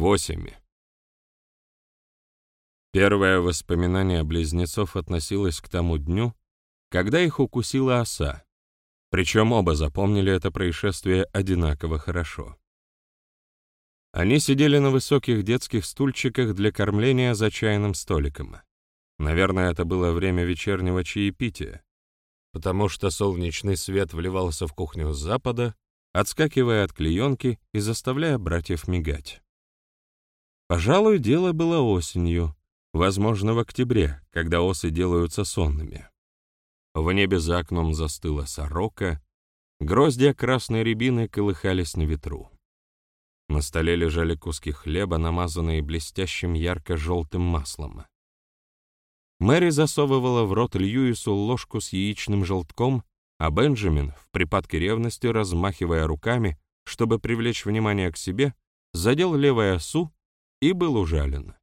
8. Первое воспоминание близнецов относилось к тому дню, когда их укусила оса, причем оба запомнили это происшествие одинаково хорошо. Они сидели на высоких детских стульчиках для кормления за чайным столиком. Наверное, это было время вечернего чаепития, потому что солнечный свет вливался в кухню с запада, отскакивая от клеенки и заставляя братьев мигать. Пожалуй, дело было осенью, возможно, в октябре, когда осы делаются сонными. В небе за окном застыла сорока, гроздья красной рябины колыхались на ветру. На столе лежали куски хлеба, намазанные блестящим ярко-желтым маслом. Мэри засовывала в рот Льюису ложку с яичным желтком, а Бенджамин, в припадке ревности, размахивая руками, чтобы привлечь внимание к себе, задел левой осу и был ужален.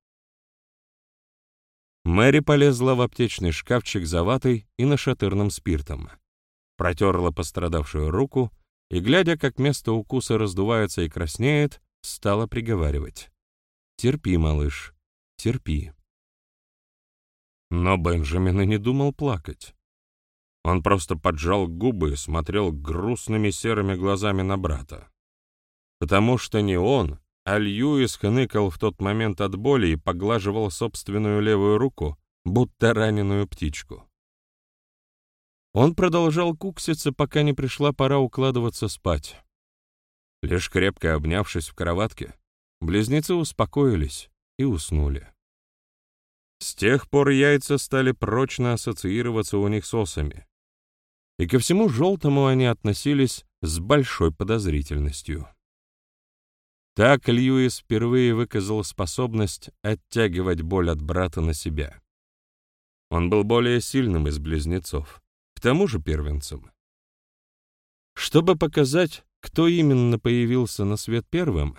Мэри полезла в аптечный шкафчик за ватой и нашатырным спиртом. Протерла пострадавшую руку и, глядя, как место укуса раздувается и краснеет, стала приговаривать. «Терпи, малыш, терпи». Но Бенджамин и не думал плакать. Он просто поджал губы и смотрел грустными серыми глазами на брата. Потому что не он, а Льюис хныкал в тот момент от боли и поглаживал собственную левую руку, будто раненую птичку. Он продолжал кукситься, пока не пришла пора укладываться спать. Лишь крепко обнявшись в кроватке, близнецы успокоились и уснули. С тех пор яйца стали прочно ассоциироваться у них с осами. И ко всему желтому они относились с большой подозрительностью. Так Льюис впервые выказал способность оттягивать боль от брата на себя. Он был более сильным из близнецов, к тому же первенцем. Чтобы показать, кто именно появился на свет первым,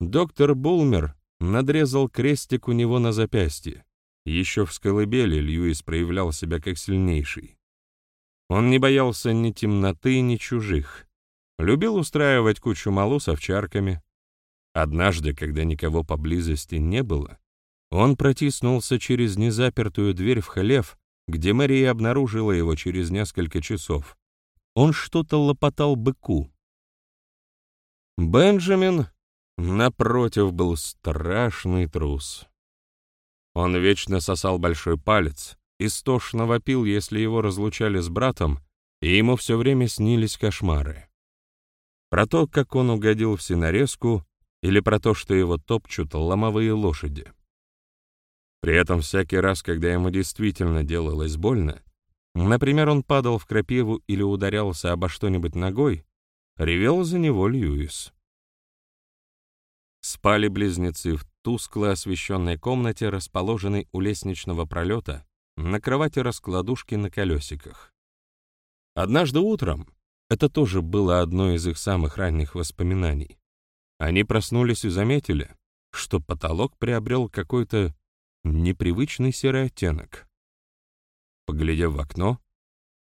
доктор Булмер надрезал крестик у него на запястье, еще в сколыбели Льюис проявлял себя как сильнейший. Он не боялся ни темноты, ни чужих. Любил устраивать кучу малу с овчарками. Однажды, когда никого поблизости не было, он протиснулся через незапертую дверь в хлев, где Мария обнаружила его через несколько часов. Он что-то лопотал быку. Бенджамин, напротив, был страшный трус. Он вечно сосал большой палец, истошно вопил, если его разлучали с братом, и ему все время снились кошмары. Про то, как он угодил в синорезку, или про то, что его топчут ломовые лошади. При этом всякий раз, когда ему действительно делалось больно, например, он падал в крапиву или ударялся обо что-нибудь ногой, ревел за него Льюис. Спали близнецы в тускло освещенной комнате, расположенной у лестничного пролета, на кровати-раскладушки на колесиках. Однажды утром, это тоже было одно из их самых ранних воспоминаний, они проснулись и заметили, что потолок приобрел какой-то непривычный серый оттенок. Поглядев в окно,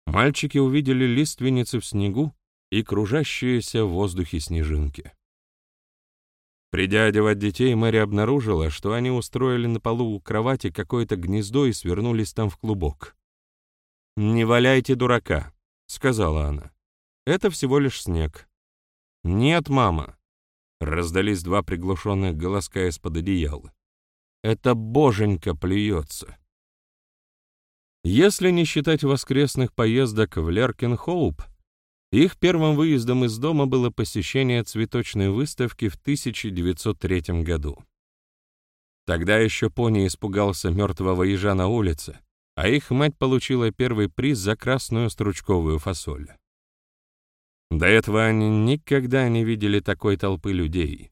мальчики увидели лиственницы в снегу и кружащиеся в воздухе снежинки. Придя одевать детей, Мэри обнаружила, что они устроили на полу у кровати какое-то гнездо и свернулись там в клубок. «Не валяйте дурака», — сказала она. «Это всего лишь снег». «Нет, мама», — раздались два приглушенных голоска из-под одеяла. «Это боженька плюется». Если не считать воскресных поездок в Леркинхоуп, их первым выездом из дома было посещение цветочной выставки в 1903 году. Тогда еще пони испугался мертвого ежа на улице, а их мать получила первый приз за красную стручковую фасоль. До этого они никогда не видели такой толпы людей.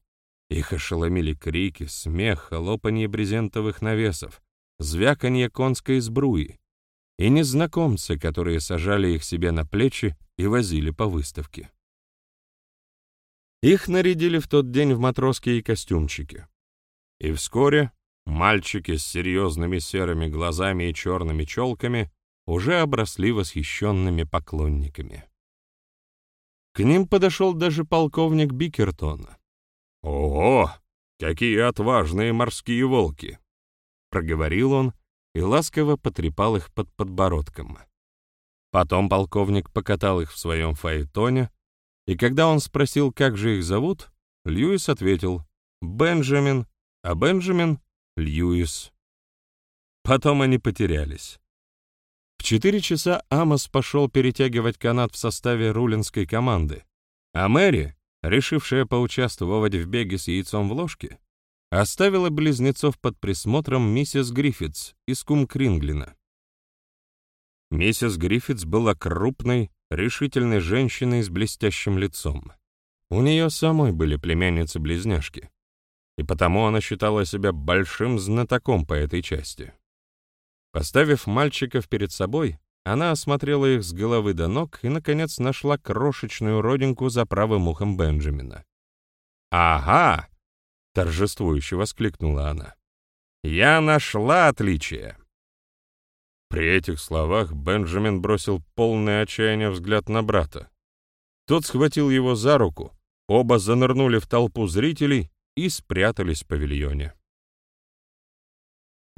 Их ошеломили крики, смех, хлопанье брезентовых навесов, звяканье конской сбруи и незнакомцы, которые сажали их себе на плечи и возили по выставке. Их нарядили в тот день в матросские костюмчики. И вскоре мальчики с серьезными серыми глазами и черными челками уже обросли восхищенными поклонниками. К ним подошел даже полковник Бикертон. «Ого!» Какие отважные морские волки!» Проговорил он и ласково потрепал их под подбородком. Потом полковник покатал их в своем фаэтоне, и когда он спросил, как же их зовут, Льюис ответил «Бенджамин», а Бенджамин — Льюис. Потом они потерялись. Четыре часа Амос пошел перетягивать канат в составе рулинской команды, а Мэри, решившая поучаствовать в беге с яйцом в ложке, оставила близнецов под присмотром миссис Гриффитс из Кумкринглина. Миссис Гриффитс была крупной, решительной женщиной с блестящим лицом. У нее самой были племянницы-близняшки, и потому она считала себя большим знатоком по этой части. Поставив мальчиков перед собой, она осмотрела их с головы до ног и, наконец, нашла крошечную родинку за правым ухом Бенджамина. «Ага!» — торжествующе воскликнула она. «Я нашла отличие!» При этих словах Бенджамин бросил полное отчаяние взгляд на брата. Тот схватил его за руку, оба занырнули в толпу зрителей и спрятались в павильоне.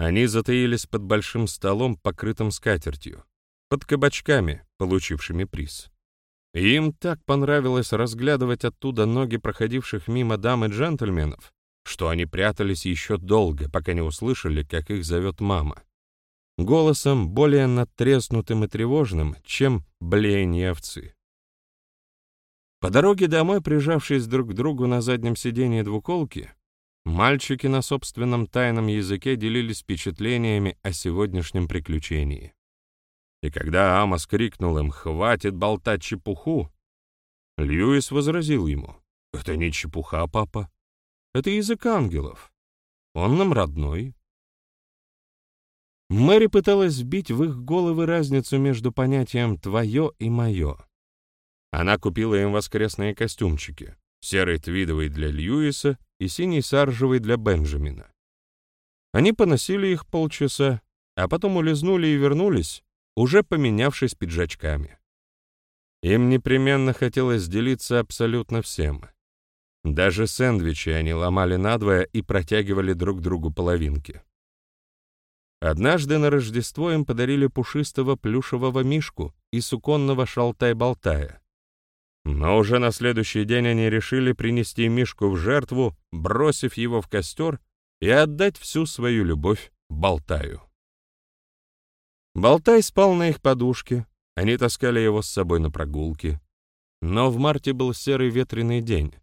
Они затаились под большим столом, покрытым скатертью, под кабачками, получившими приз. Им так понравилось разглядывать оттуда ноги проходивших мимо дам и джентльменов, что они прятались еще долго, пока не услышали, как их зовет мама голосом более надтреснутым и тревожным, чем блеяние овцы. По дороге домой, прижавшись друг к другу на заднем сиденье двуколки, мальчики на собственном тайном языке делились впечатлениями о сегодняшнем приключении. И когда Амос крикнул им «Хватит болтать чепуху!», Льюис возразил ему «Это не чепуха, папа. Это язык ангелов. Он нам родной, Мэри пыталась вбить в их головы разницу между понятием «твое» и «мое». Она купила им воскресные костюмчики, серый твидовый для Льюиса и синий саржевый для Бенджамина. Они поносили их полчаса, а потом улизнули и вернулись, уже поменявшись пиджачками. Им непременно хотелось делиться абсолютно всем. Даже сэндвичи они ломали надвое и протягивали друг другу половинки. Однажды на Рождество им подарили пушистого плюшевого мишку и суконного шалтай-болтая. Но уже на следующий день они решили принести мишку в жертву, бросив его в костер и отдать всю свою любовь болтаю. Болтай спал на их подушке, они таскали его с собой на прогулки. Но в марте был серый ветреный день.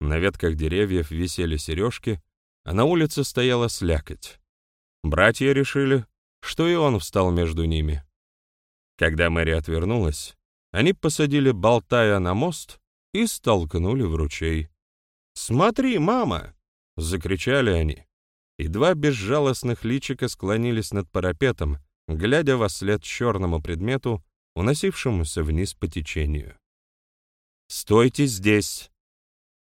На ветках деревьев висели сережки, а на улице стояла слякоть. Братья решили, что и он встал между ними. Когда Мэри отвернулась, они посадили болтая на мост и столкнули в ручей. «Смотри, мама!» — закричали они, и два безжалостных личика склонились над парапетом, глядя во след черному предмету, уносившемуся вниз по течению. «Стойте здесь!»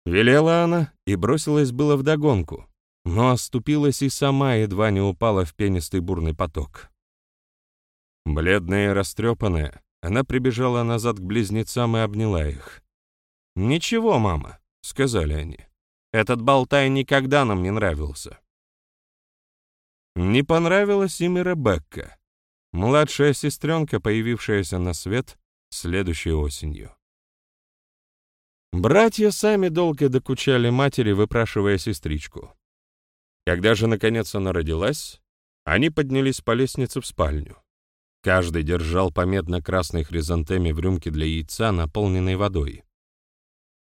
Велела она и бросилась было вдогонку, но оступилась и сама едва не упала в пенистый бурный поток. Бледная и растрепанная, она прибежала назад к близнецам и обняла их. «Ничего, мама», — сказали они, — «этот болтай никогда нам не нравился». Не понравилась им и Ребекка, младшая сестренка, появившаяся на свет следующей осенью. Братья сами долго докучали матери, выпрашивая сестричку. Когда же, наконец, она родилась, они поднялись по лестнице в спальню. Каждый держал по медно-красной хризантеме в рюмке для яйца, наполненной водой.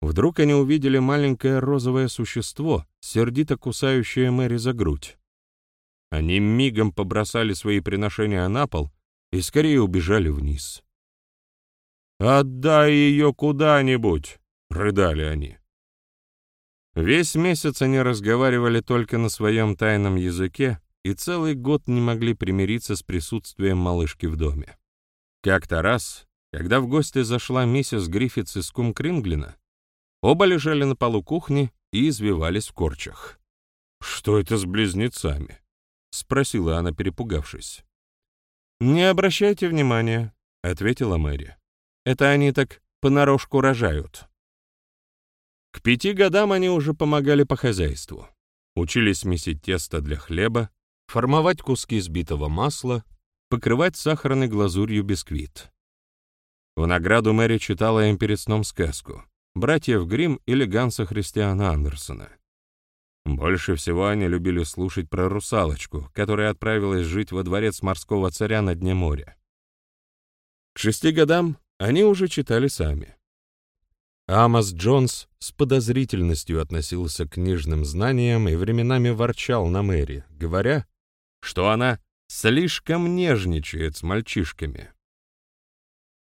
Вдруг они увидели маленькое розовое существо, сердито кусающее Мэри за грудь. Они мигом побросали свои приношения на пол и скорее убежали вниз. «Отдай ее куда-нибудь!» — рыдали они. Весь месяц они разговаривали только на своем тайном языке и целый год не могли примириться с присутствием малышки в доме. Как-то раз, когда в гости зашла миссис Гриффитс из Кумкринглина, оба лежали на полу кухни и извивались в корчах. «Что это с близнецами?» — спросила она, перепугавшись. «Не обращайте внимания», — ответила Мэри. «Это они так понарошку рожают». К пяти годам они уже помогали по хозяйству. Учились месить тесто для хлеба, формовать куски сбитого масла, покрывать сахарной глазурью бисквит. В награду Мэри читала им перед сном сказку «Братьев Гримм» или Ганса Христиана Андерсона. Больше всего они любили слушать про русалочку, которая отправилась жить во дворец морского царя на дне моря. К шести годам они уже читали сами. Амос Джонс с подозрительностью относился к книжным знаниям и временами ворчал на Мэри, говоря, что она слишком нежничает с мальчишками.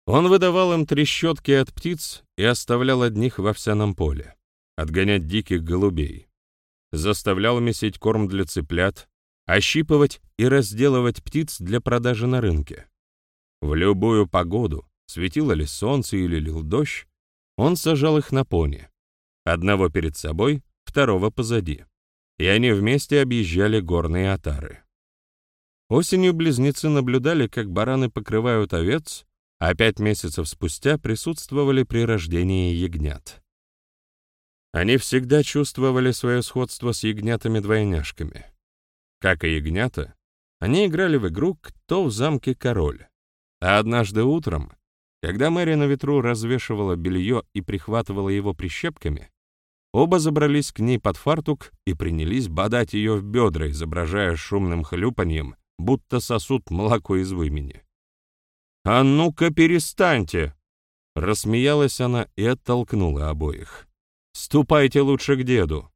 Он выдавал им трещотки от птиц и оставлял одних в овсяном поле, отгонять диких голубей. Заставлял месить корм для цыплят, ощипывать и разделывать птиц для продажи на рынке. В любую погоду, светило ли солнце или лил дождь, он сажал их на пони. Одного перед собой, второго позади. И они вместе объезжали горные отары. Осенью близнецы наблюдали, как бараны покрывают овец, а пять месяцев спустя присутствовали при рождении ягнят. Они всегда чувствовали свое сходство с ягнятами-двойняшками. Как и ягнята, они играли в игру «Кто в замке король?». А однажды утром, когда Мэри на ветру развешивала белье и прихватывала его прищепками, оба забрались к ней под фартук и принялись бодать ее в бедра, изображая шумным хлюпаньем, будто сосут молоко из вымени. «А ну-ка перестаньте!» Рассмеялась она и оттолкнула обоих. «Ступайте лучше к деду.